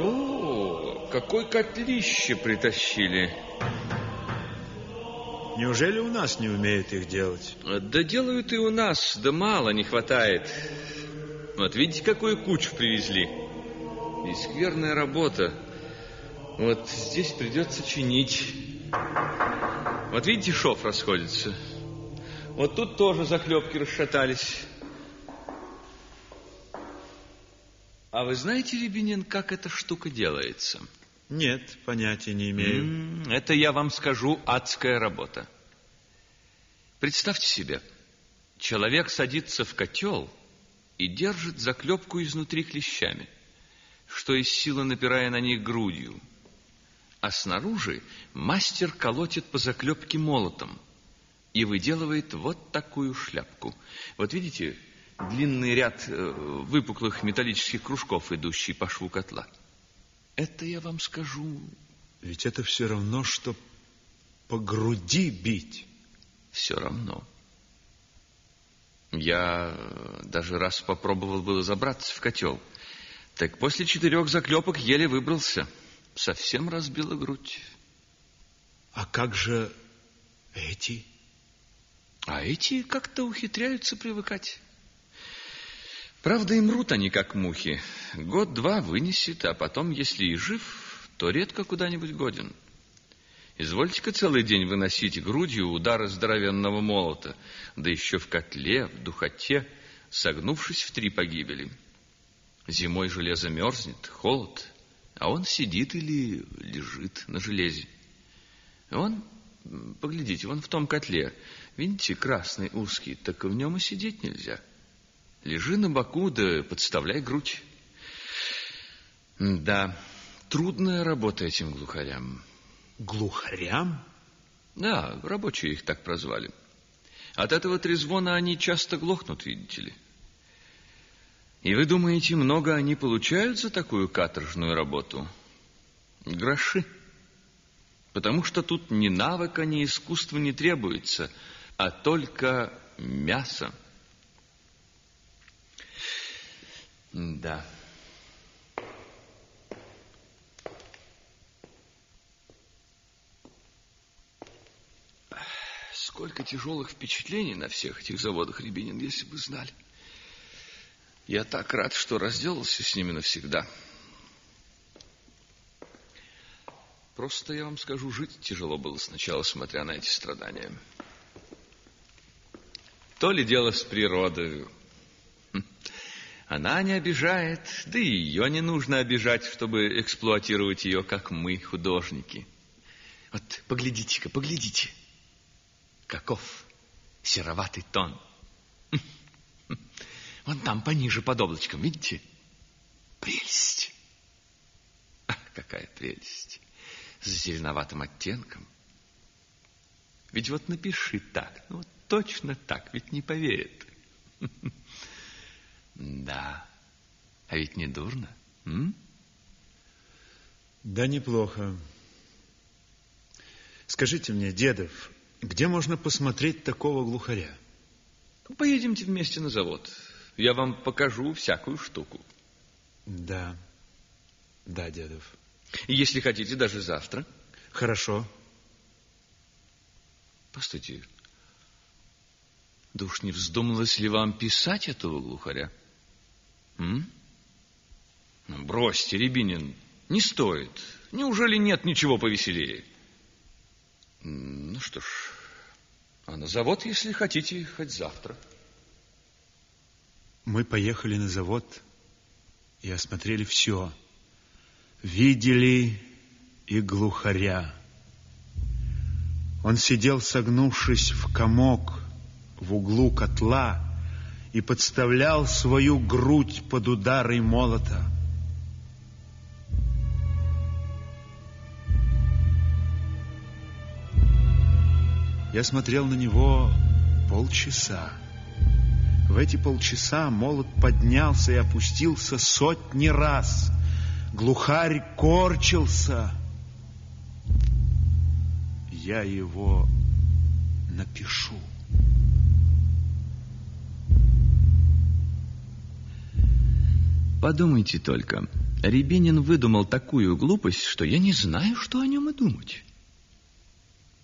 О, какой котлище притащили. Неужели у нас не умеют их делать? Да делают и у нас, да мало не хватает. Вот видите, какую кучу привезли. И скверная работа. Вот здесь придется чинить. Вот видите, шов расходится. Вот тут тоже заклепки расшатались. А вы знаете, Рябинин, как эта штука делается? Нет, понятия не имею. Это я вам скажу адская работа. Представьте себе, человек садится в котел и держит заклепку изнутри клещами, что из силы напирая на них грудью. А снаружи мастер колотит по заклепке молотом и выделывает вот такую шляпку. Вот видите, длинный ряд э, выпуклых металлических кружков, идущий по шву котла. Это я вам скажу... Ведь это все равно, что по груди бить. Все равно. Я даже раз попробовал было забраться в котел. Так после четырех заклепок еле выбрался. Совсем разбила грудь. А как же эти? А эти как-то ухитряются привыкать. Правда, и мрут они, как мухи. Год-два вынесет, а потом, если и жив, то редко куда-нибудь годен. Извольте-ка целый день выносить грудью удары здоровенного молота, да еще в котле, в духоте, согнувшись в три погибели. Зимой железо мерзнет, холод, а он сидит или лежит на железе. Он, поглядите, вон в том котле, видите, красный, узкий, так в нем и сидеть нельзя. Лежи на боку, да подставляй грудь. Да, трудная работа этим глухарям. Глухарям? Да, рабочие их так прозвали. От этого трезвона они часто глохнут, видите ли. И вы думаете, много они получают за такую каторжную работу? Гроши. Потому что тут ни навыка, ни искусства не требуется, а только мясо. Да. Сколько тяжелых впечатлений на всех этих заводах, Рябинин, если бы знали. Я так рад, что разделался с ними навсегда. Просто я вам скажу, жить тяжело было сначала, смотря на эти страдания. То ли дело с природой. Она не обижает, да и ее не нужно обижать, чтобы эксплуатировать ее, как мы, художники. Вот поглядите-ка, поглядите. Каков сероватый тон. Вон там, пониже, под облачком, видите? Прелесть. Ах, какая прелесть. С зеленоватым оттенком. Ведь вот напиши так, ну вот точно так, ведь не поверит. Да, а ведь не дурно, м? Да, неплохо. Скажите мне, Дедов, где можно посмотреть такого глухаря? Поедемте вместе на завод. Я вам покажу всякую штуку. Да, да, Дедов. Если хотите, даже завтра. Хорошо. Постойте, да уж не вздумалось ли вам писать этого глухаря? Бросьте, Рябинин, не стоит. Неужели нет ничего повеселее? Ну что ж, а на завод, если хотите, хоть завтра. Мы поехали на завод и осмотрели все. Видели и глухаря. Он сидел, согнувшись в комок в углу котла, и подставлял свою грудь под удары молота. Я смотрел на него полчаса. В эти полчаса молот поднялся и опустился сотни раз. Глухарь корчился. Я его напишу. Подумайте только. Рябинин выдумал такую глупость, что я не знаю, что о нем и думать.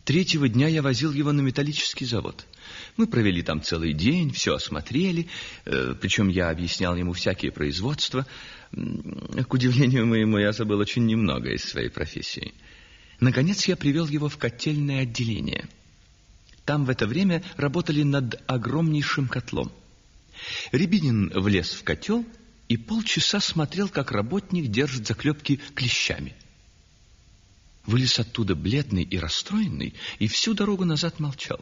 Третьего дня я возил его на металлический завод. Мы провели там целый день, все осмотрели, э, причем я объяснял ему всякие производства. К удивлению моему, я забыл очень немного из своей профессии. Наконец я привел его в котельное отделение. Там в это время работали над огромнейшим котлом. Рябинин влез в котел и полчаса смотрел, как работник держит заклепки клещами. Вылез оттуда бледный и расстроенный, и всю дорогу назад молчал.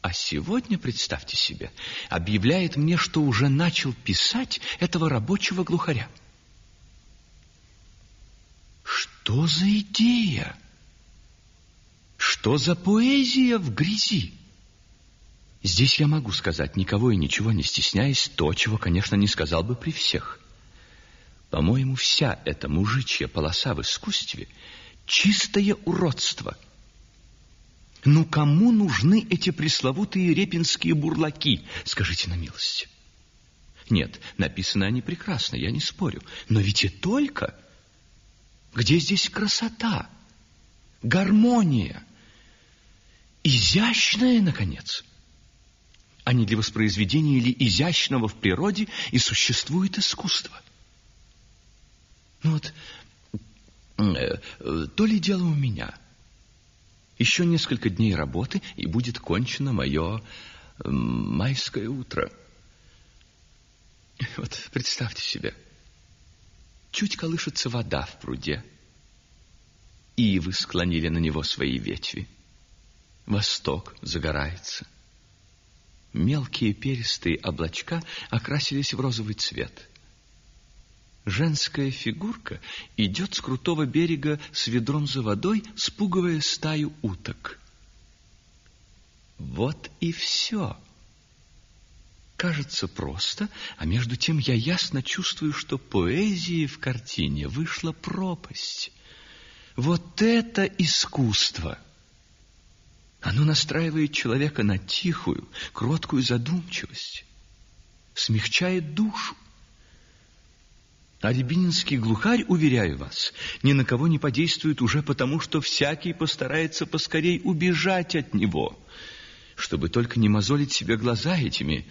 А сегодня, представьте себе, объявляет мне, что уже начал писать этого рабочего глухаря. Что за идея? Что за поэзия в грязи? Здесь я могу сказать, никого и ничего не стесняясь, то, чего, конечно, не сказал бы при всех. По-моему, вся эта мужичья полоса в искусстве — чистое уродство. Ну, кому нужны эти пресловутые репинские бурлаки, скажите на милость? Нет, написаны они прекрасно, я не спорю. Но ведь и только... Где здесь красота, гармония, изящная, наконец? А не для воспроизведения или изящного в природе и существует искусство? Ну вот, э, то ли дело у меня. Еще несколько дней работы, и будет кончено мое майское утро. Вот представьте себе, чуть колышется вода в пруде, и вы склонили на него свои ветви. Восток загорается. Мелкие перистые облачка окрасились в розовый цвет. Женская фигурка идет с крутого берега с ведром за водой, спугивая стаю уток. Вот и все. Кажется просто, а между тем я ясно чувствую, что поэзии в картине вышла пропасть. Вот это искусство! Оно настраивает человека на тихую, кроткую задумчивость, смягчает душу. А рябининский глухарь, уверяю вас, ни на кого не подействует уже потому, что всякий постарается поскорей убежать от него, чтобы только не мозолить себе глаза этими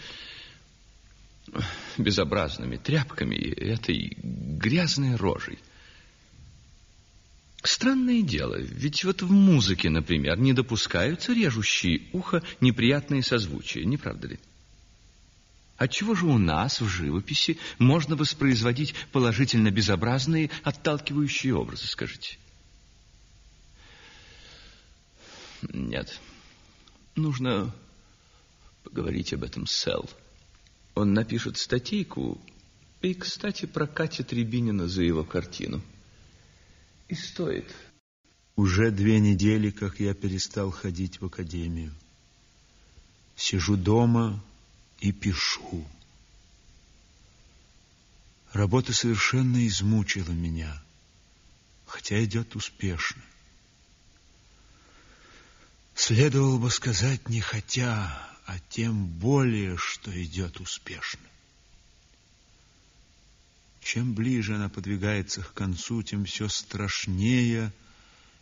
безобразными тряпками и этой грязной рожей. Странное дело, ведь вот в музыке, например, не допускаются режущие ухо неприятные созвучия, не правда ли? Отчего же у нас в живописи можно воспроизводить положительно безобразные, отталкивающие образы, скажите? Нет, нужно поговорить об этом с Эл. Он напишет статейку и, кстати, прокатит Рябинина за его картину. И стоит. Уже две недели, как я перестал ходить в академию. Сижу дома и пишу. Работа совершенно измучила меня, хотя идет успешно. Следовало бы сказать не хотя, а тем более, что идет успешно. Чем ближе она подвигается к концу, тем все страшнее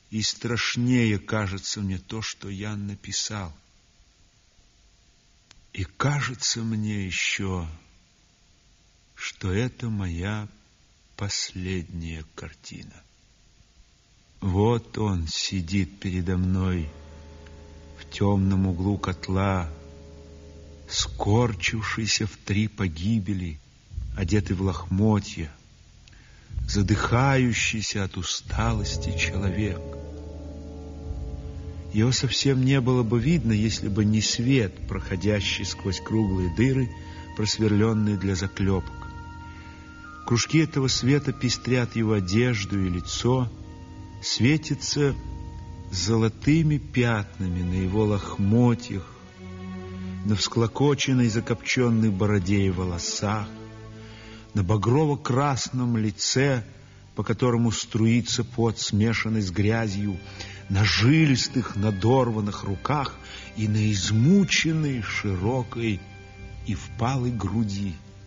и страшнее кажется мне то, что я написал. И кажется мне еще, что это моя последняя картина. Вот он сидит передо мной в темном углу котла, скорчившийся в три погибели, одетый в лохмотья, задыхающийся от усталости человек — его совсем не было бы видно, если бы не свет, проходящий сквозь круглые дыры, просверленные для заклепок. Кружки этого света пестрят его одежду и лицо, светятся золотыми пятнами на его лохмотьях, на всклокоченной закопченной бороде и волосах, на багрово-красном лице, по которому струится пот, смешанный с грязью, на жилистых, надорванных руках и на измученной, широкой и впалой груди.